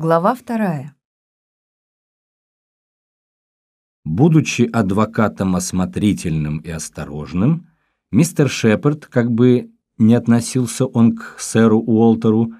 Глава вторая. Будучи адвокатом осмотрительным и осторожным, мистер Шепард, как бы не относился он к сэру Уолтеру,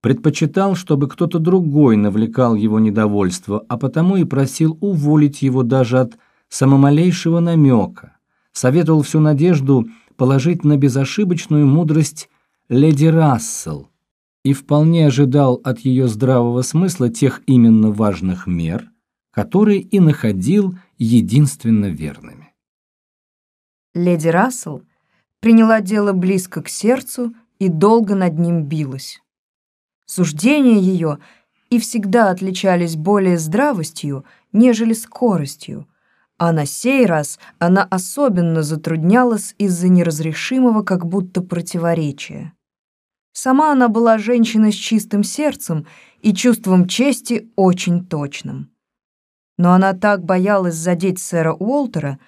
предпочитал, чтобы кто-то другой навлекал его недовольство, а потому и просил уволить его даже от самомалейшего намека, советовал всю надежду положить на безошибочную мудрость леди Рассел и вполне ожидал от ее здравого смысла тех именно важных мер, которые и находил единственно верными. Леди Рассел приняла дело близко к сердцу и долго над ним билась. Суждения ее и всегда отличались более здравостью, нежели скоростью, а на сей раз она особенно затруднялась из-за неразрешимого как будто противоречия. Сама она была женщина с чистым сердцем и чувством чести очень точным. Но она так боялась задеть сэра Уолтера,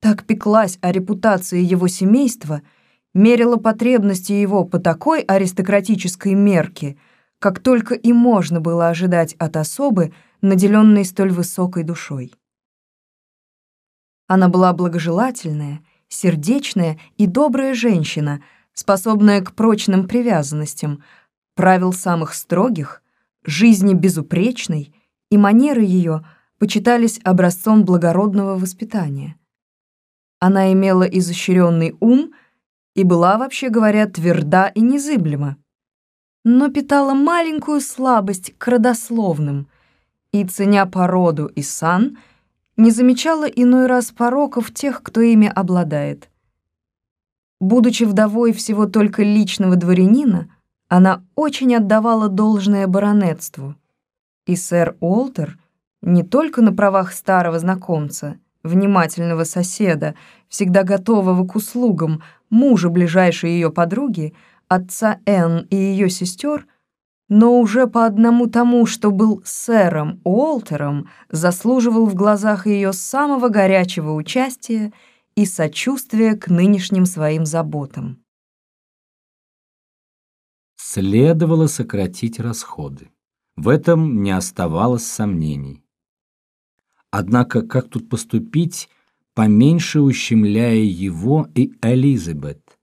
так пеклась о репутации его семейства, мерила потребности его по такой аристократической мерке, как только и можно было ожидать от особы, наделенной столь высокой душой. Она была благожелательная, сердечная и добрая женщина, способная к прочным привязанностям, правил самых строгих, жизни безупречной, и манеры ее почитались образцом благородного воспитания. Она имела изощренный ум и была, вообще говоря, тверда и незыблема, но питала маленькую слабость к родословным и, ценя породу и сан, не замечала иной раз пороков тех, кто ими обладает. Будучи вдовой всего только личного дворянина, она очень отдавала должное баронетству. И сэр Уолтер не только на правах старого знакомца, внимательного соседа, всегда готового к услугам, мужа ближайшей ее подруги, отца Энн и ее сестер — но уже по одному тому, что был сэром Уолтером, заслуживал в глазах ее самого горячего участия и сочувствия к нынешним своим заботам. Следовало сократить расходы. В этом не оставалось сомнений. Однако как тут поступить, поменьше ущемляя его и Элизабет?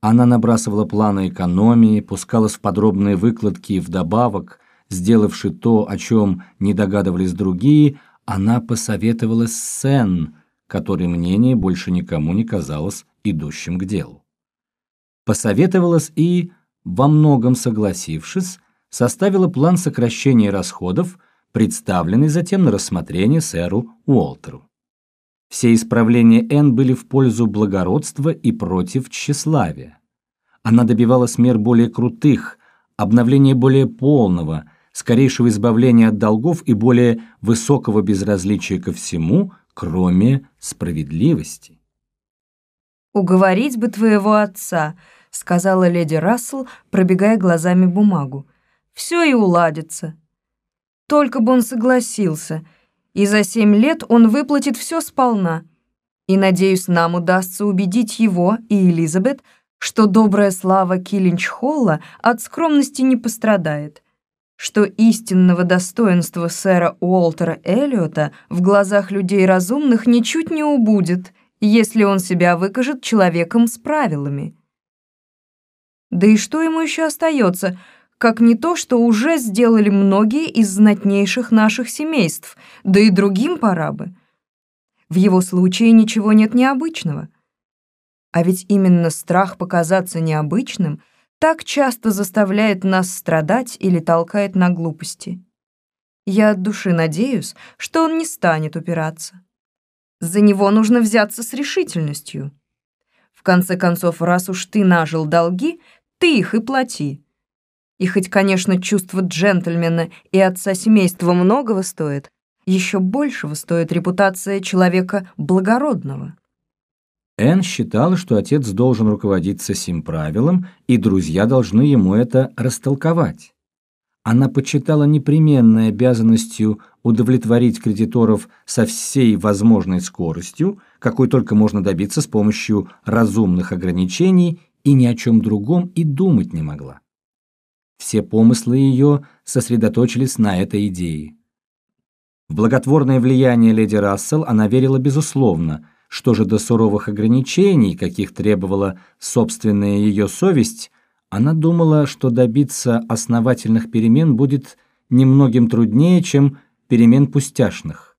Она набрасывала планы экономии, пускалась в подробные выкладки и вдобавок, сделавши то, о чем не догадывались другие, она посоветовалась с Сен, которой мнение больше никому не казалось идущим к делу. Посоветовалась и, во многом согласившись, составила план сокращения расходов, представленный затем на рассмотрение сэру Уолтеру. Все исправления Н были в пользу благородства и против тщеславия. Она добивалась мер более крутых, обновления более полного, скорейшего избавления от долгов и более высокого безразличия ко всему, кроме справедливости. «Уговорить бы твоего отца», — сказала леди Рассел, пробегая глазами бумагу. «Все и уладится. Только бы он согласился, и за семь лет он выплатит все сполна. И, надеюсь, нам удастся убедить его и Элизабет, что добрая слава Киллинч-Холла от скромности не пострадает, что истинного достоинства сэра Уолтера Эллиота в глазах людей разумных ничуть не убудет, если он себя выкажет человеком с правилами. Да и что ему еще остается — как не то, что уже сделали многие из знатнейших наших семейств, да и другим пора бы. В его случае ничего нет необычного. А ведь именно страх показаться необычным так часто заставляет нас страдать или толкает на глупости. Я от души надеюсь, что он не станет упираться. За него нужно взяться с решительностью. В конце концов, раз уж ты нажил долги, ты их и плати. И хоть, конечно, чувство джентльмена и отца семейства многого стоит, еще большего стоит репутация человека благородного. Энн считала, что отец должен руководиться сим правилом, и друзья должны ему это растолковать. Она почитала непременной обязанностью удовлетворить кредиторов со всей возможной скоростью, какой только можно добиться с помощью разумных ограничений, и ни о чем другом и думать не могла. Все помыслы ее сосредоточились на этой идее. В благотворное влияние леди Рассел она верила безусловно. Что же до суровых ограничений, каких требовала собственная ее совесть, она думала, что добиться основательных перемен будет немногим труднее, чем перемен пустяшных.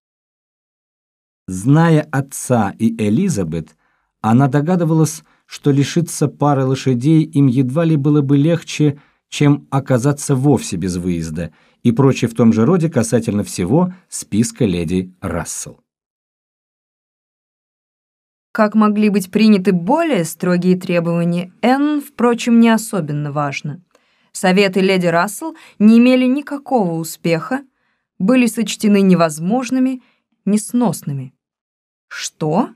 Зная отца и Элизабет, она догадывалась, что лишиться пары лошадей им едва ли было бы легче, чем оказаться вовсе без выезда, и прочее в том же роде касательно всего списка леди Рассел. Как могли быть приняты более строгие требования, Энн, впрочем, не особенно важно. Советы леди Рассел не имели никакого успеха, были сочтены невозможными, несносными. Что?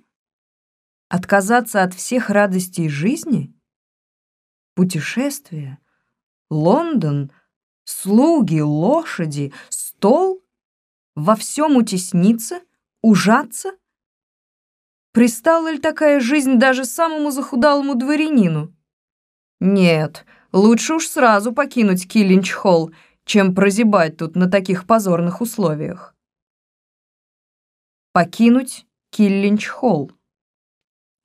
Отказаться от всех радостей жизни? Путешествия? Лондон? Слуги, лошади, стол? Во всем утесниться? Ужаться? Пристала ли такая жизнь даже самому захудалому дворянину? Нет, лучше уж сразу покинуть Киллинч-холл, чем прозябать тут на таких позорных условиях. Покинуть Киллинч-холл.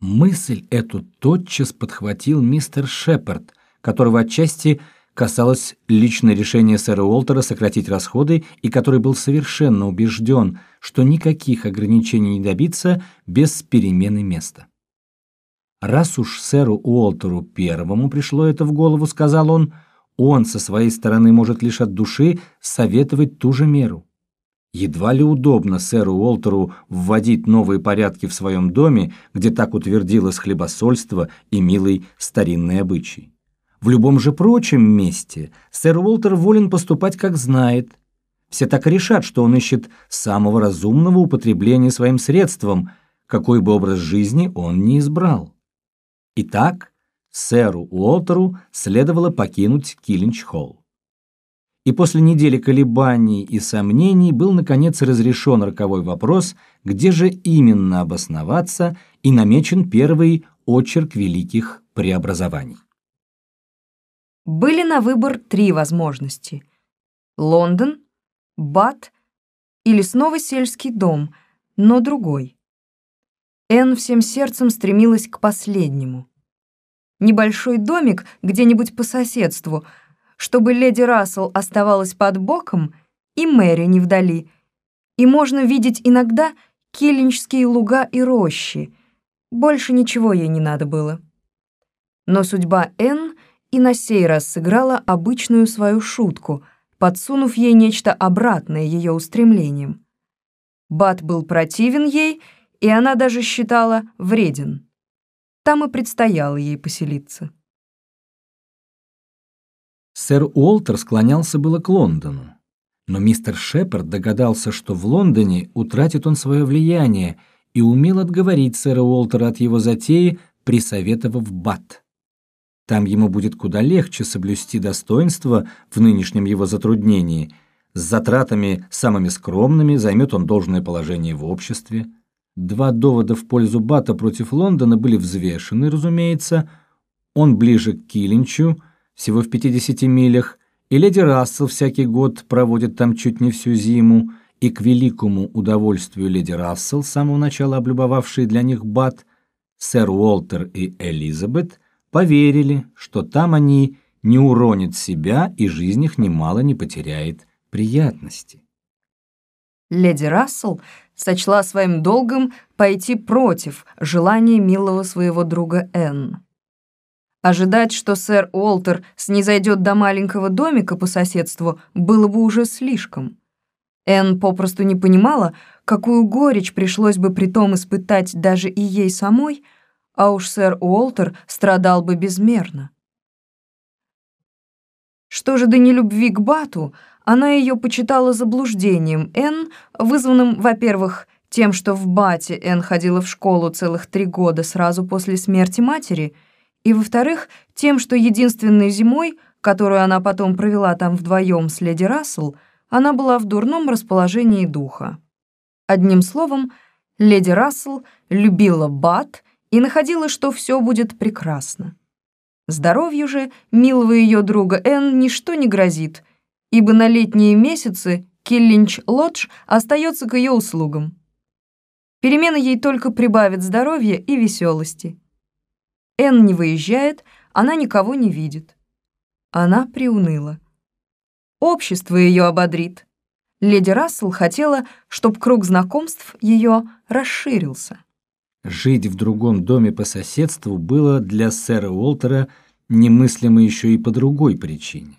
Мысль эту тотчас подхватил мистер Шепард, которого отчасти касалось личное решение сэра Уолтера сократить расходы и который был совершенно убежден, что никаких ограничений не добиться без перемены места. Раз уж сэру Уолтеру первому пришло это в голову, сказал он, он со своей стороны может лишь от души советовать ту же меру. Едва ли удобно сэру Уолтеру вводить новые порядки в своем доме, где так утвердилось хлебосольство и милый старинный обычай. В любом же прочем месте сэр Уолтер волен поступать как знает. Все так и решат, что он ищет самого разумного употребления своим средством, какой бы образ жизни он ни избрал. Итак, сэру Уолтеру следовало покинуть Киллинч-холл и после недели колебаний и сомнений был наконец разрешен роковой вопрос, где же именно обосноваться, и намечен первый очерк великих преобразований. Были на выбор три возможности: Лондон, Бат или снова сельский дом, но другой. Энн всем сердцем стремилась к последнему. Небольшой домик где-нибудь по соседству — чтобы леди Рассел оставалась под боком и Мэри не вдали, и можно видеть иногда киллинчские луга и рощи. Больше ничего ей не надо было. Но судьба Энн и на сей раз сыграла обычную свою шутку, подсунув ей нечто обратное ее устремлениям. Бат был противен ей, и она даже считала вреден. Там и предстояло ей поселиться. Сэр Уолтер склонялся было к Лондону, но мистер Шепард догадался, что в Лондоне утратит он свое влияние и умел отговорить сэра Уолтера от его затеи, присоветовав Бат. Там ему будет куда легче соблюсти достоинство в нынешнем его затруднении. С затратами самыми скромными займет он должное положение в обществе. Два довода в пользу Бата против Лондона были взвешены, разумеется. Он ближе к Килинчу – всего в 50 милях, и леди Рассел всякий год проводит там чуть не всю зиму, и к великому удовольствию леди Рассел, с самого начала облюбовавшей для них Бат, сэр Уолтер и Элизабет поверили, что там они не уронят себя и жизнь их немало не потеряет приятности. Леди Рассел сочла своим долгом пойти против желания милого своего друга Энн. Ожидать, что сэр Уолтер снизойдет до маленького домика по соседству, было бы уже слишком. Энн попросту не понимала, какую горечь пришлось бы при том испытать даже и ей самой, а уж сэр Уолтер страдал бы безмерно. Что же до нелюбви к Бату, она ее почитала заблуждением Энн, вызванным, во-первых, тем, что в Бате Энн ходила в школу целых три года сразу после смерти матери — и, во-вторых, тем, что единственной зимой, которую она потом провела там вдвоем с леди Рассел, она была в дурном расположении духа. Одним словом, леди Рассел любила Бат и находила, что все будет прекрасно. Здоровью же милого ее друга Энн ничто не грозит, ибо на летние месяцы Киллинч-Лодж остается к ее услугам. Перемена ей только прибавит здоровья и веселости. Энн не выезжает, она никого не видит. Она приуныла. Общество ее ободрит. Леди Рассел хотела, чтобы круг знакомств ее расширился. Жить в другом доме по соседству было для сэра Уолтера немыслимо еще и по другой причине.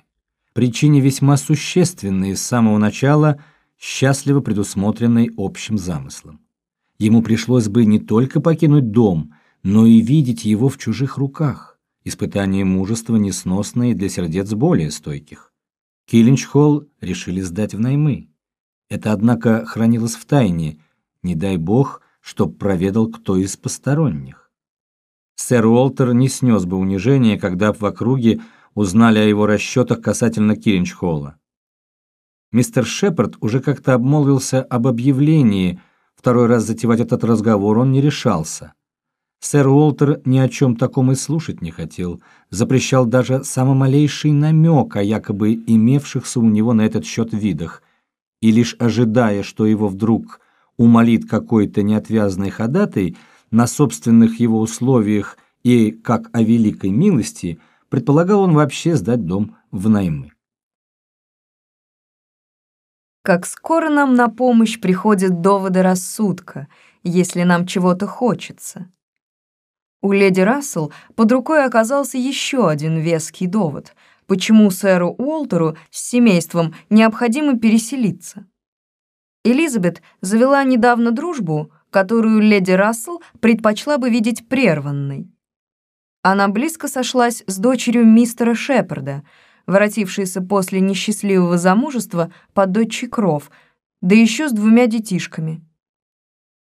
Причине весьма существенной с самого начала, счастливо предусмотренной общим замыслом. Ему пришлось бы не только покинуть дом, но и видеть его в чужих руках. Испытание мужества несносное для сердец более стойких. Киллинч-Холл решили сдать в наймы. Это, однако, хранилось в тайне, не дай бог, чтоб проведал кто из посторонних. Сэр Уолтер не снес бы унижения, когда в округе узнали о его расчетах касательно Киллинч-Холла. Мистер Шепард уже как-то обмолвился об объявлении – Второй раз затевать этот разговор он не решался. Сэр Уолтер ни о чем таком и слушать не хотел, запрещал даже самый малейший намек о якобы имевшихся у него на этот счет видах, и лишь ожидая, что его вдруг умолит какой-то неотвязный ходатай на собственных его условиях и, как о великой милости, предполагал он вообще сдать дом в наймы как скоро нам на помощь приходят доводы рассудка, если нам чего-то хочется. У леди Рассел под рукой оказался еще один веский довод, почему сэру Уолтеру с семейством необходимо переселиться. Элизабет завела недавно дружбу, которую леди Рассел предпочла бы видеть прерванной. Она близко сошлась с дочерью мистера Шепарда — воротившаяся после несчастливого замужества под дочь кров, да еще с двумя детишками.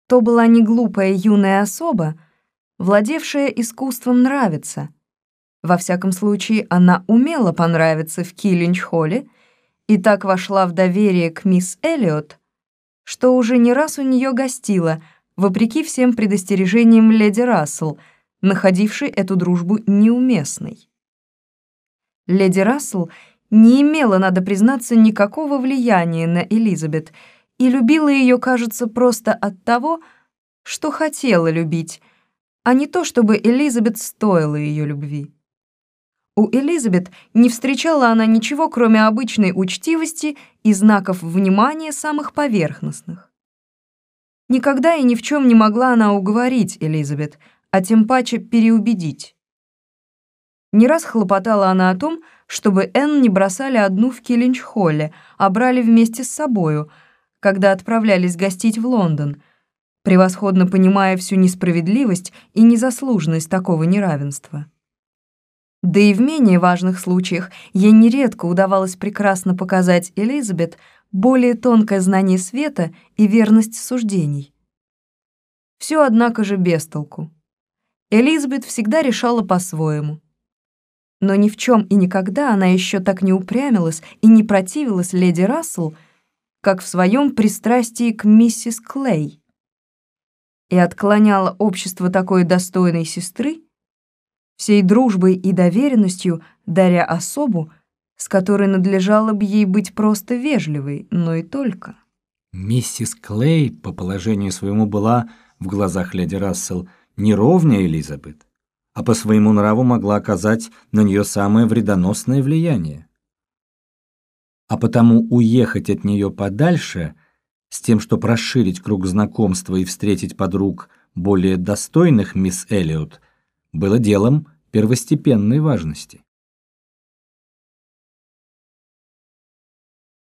То была не глупая юная особа, владевшая искусством нравиться. Во всяком случае, она умела понравиться в Киллинч-холле и так вошла в доверие к мисс Эллиот, что уже не раз у нее гостила, вопреки всем предостережениям леди Рассел, находившей эту дружбу неуместной. Леди Рассел не имела, надо признаться, никакого влияния на Элизабет и любила ее, кажется, просто от того, что хотела любить, а не то, чтобы Элизабет стоила ее любви. У Элизабет не встречала она ничего, кроме обычной учтивости и знаков внимания самых поверхностных. Никогда и ни в чем не могла она уговорить Элизабет, а тем паче переубедить. Не раз хлопотала она о том, чтобы Энн не бросали одну в Киллинч-холле, а брали вместе с собою, когда отправлялись гостить в Лондон, превосходно понимая всю несправедливость и незаслуженность такого неравенства. Да и в менее важных случаях ей нередко удавалось прекрасно показать Элизабет более тонкое знание света и верность суждений. Все, однако же, без толку. Элизабет всегда решала по-своему. Но ни в чем и никогда она еще так не упрямилась и не противилась леди Рассел, как в своем пристрастии к миссис Клей. И отклоняла общество такой достойной сестры, всей дружбой и доверенностью даря особу, с которой надлежало бы ей быть просто вежливой, но и только. Миссис Клей по положению своему была в глазах леди Рассел неровнее Элизабет а по своему нраву могла оказать на нее самое вредоносное влияние. А потому уехать от нее подальше, с тем, чтобы расширить круг знакомства и встретить подруг более достойных мисс Эллиот, было делом первостепенной важности.